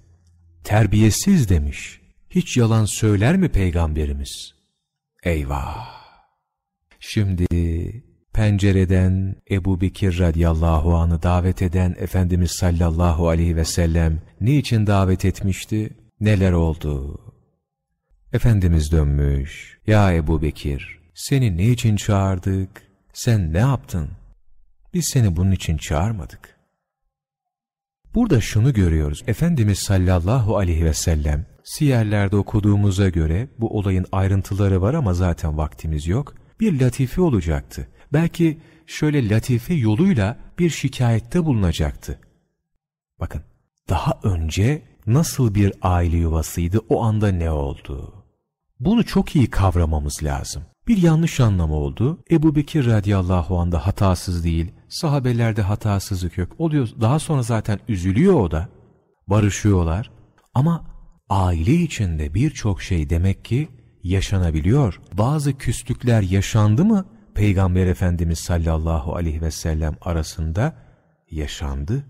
Terbiyesiz demiş. Hiç yalan söyler mi peygamberimiz? Eyvah! Şimdi pencereden Ebu Bekir radiyallahu anı davet eden Efendimiz sallallahu aleyhi ve sellem niçin davet etmişti? Neler oldu? Efendimiz dönmüş. Ya Ebu Bekir, seni ne için çağırdık? Sen ne yaptın? Biz seni bunun için çağırmadık. Burada şunu görüyoruz. Efendimiz sallallahu aleyhi ve sellem siyerlerde okuduğumuza göre bu olayın ayrıntıları var ama zaten vaktimiz yok. Bir latife olacaktı. Belki şöyle latife yoluyla bir şikayette bulunacaktı. Bakın daha önce nasıl bir aile yuvasıydı o anda ne oldu? Bunu çok iyi kavramamız lazım. Bir yanlış anlama oldu. Ebu Bekir radiyallahu anda hatasız değil, sahabelerde hatasızlık yok. Oluyor. Daha sonra zaten üzülüyor o da. Barışıyorlar. Ama aile içinde birçok şey demek ki yaşanabiliyor. Bazı küslükler yaşandı mı Peygamber Efendimiz sallallahu aleyhi ve sellem arasında yaşandı.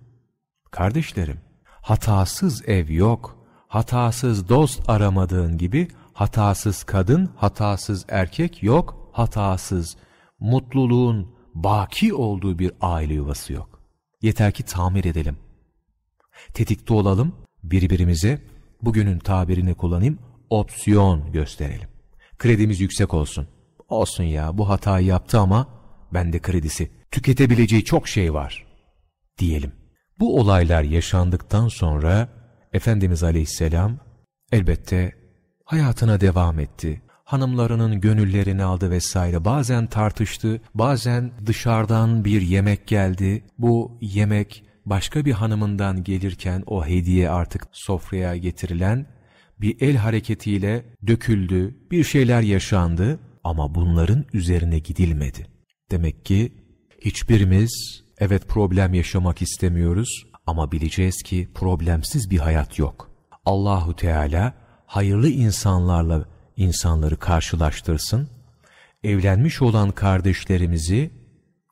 Kardeşlerim, hatasız ev yok, hatasız dost aramadığın gibi hatasız kadın, hatasız erkek yok, hatasız mutluluğun baki olduğu bir aile yuvası yok. Yeter ki tamir edelim. Tetikte olalım, birbirimize bugünün tabirini kullanayım, opsiyon gösterelim. Kredimiz yüksek olsun. Olsun ya bu hatayı yaptı ama bende kredisi. Tüketebileceği çok şey var. Diyelim. Bu olaylar yaşandıktan sonra Efendimiz Aleyhisselam elbette hayatına devam etti. Hanımlarının gönüllerini aldı vesaire. Bazen tartıştı, bazen dışarıdan bir yemek geldi. Bu yemek başka bir hanımından gelirken o hediye artık sofraya getirilen bir el hareketiyle döküldü, bir şeyler yaşandı ama bunların üzerine gidilmedi. Demek ki hiçbirimiz evet problem yaşamak istemiyoruz ama bileceğiz ki problemsiz bir hayat yok. Allahu Teala hayırlı insanlarla insanları karşılaştırsın. Evlenmiş olan kardeşlerimizi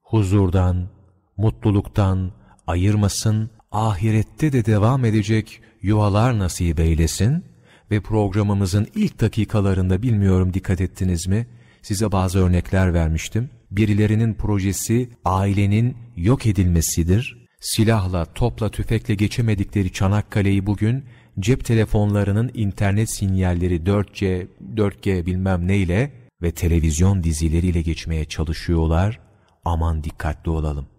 huzurdan, mutluluktan ayırmasın, ahirette de devam edecek yuvalar nasip eylesin ve programımızın ilk dakikalarında bilmiyorum dikkat ettiniz mi? Size bazı örnekler vermiştim. Birilerinin projesi ailenin yok edilmesidir. Silahla, topla, tüfekle geçemedikleri Çanakkale'yi bugün cep telefonlarının internet sinyalleri 4C, 4G bilmem neyle ve televizyon dizileriyle geçmeye çalışıyorlar. Aman dikkatli olalım.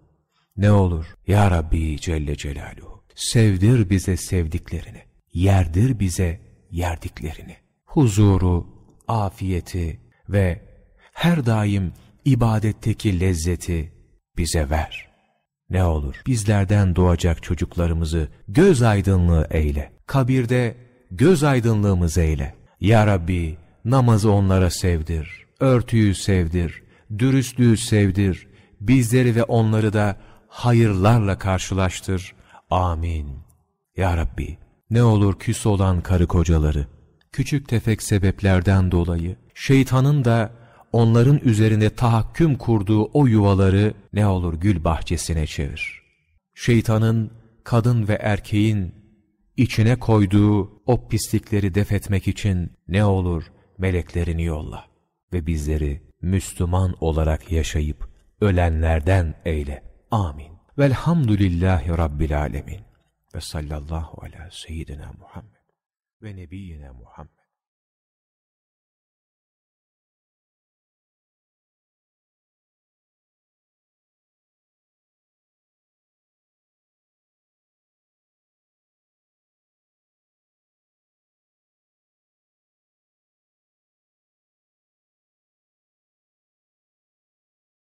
Ne olur Ya Rabbi Celle Celaluhu sevdir bize sevdiklerini, yerdir bize yerdiklerini, huzuru, afiyeti ve her daim ibadetteki lezzeti bize ver. Ne olur bizlerden doğacak çocuklarımızı göz aydınlığı eyle. Kabirde göz aydınlığımız eyle. Ya Rabbi namazı onlara sevdir, örtüyü sevdir, dürüstlüğü sevdir, bizleri ve onları da hayırlarla karşılaştır. Amin. Ya Rabbi ne olur küs olan karı kocaları, küçük tefek sebeplerden dolayı şeytanın da onların üzerinde tahakküm kurduğu o yuvaları ne olur gül bahçesine çevir. Şeytanın kadın ve erkeğin içine koyduğu o pislikleri defetmek için ne olur meleklerini yolla ve bizleri Müslüman olarak yaşayıp ölenlerden eyle. Amin. Velhamdülillahi Rabbil Alemin. Ve sallallahu ala seyyidina Muhammed ve nebiyyina Muhammed.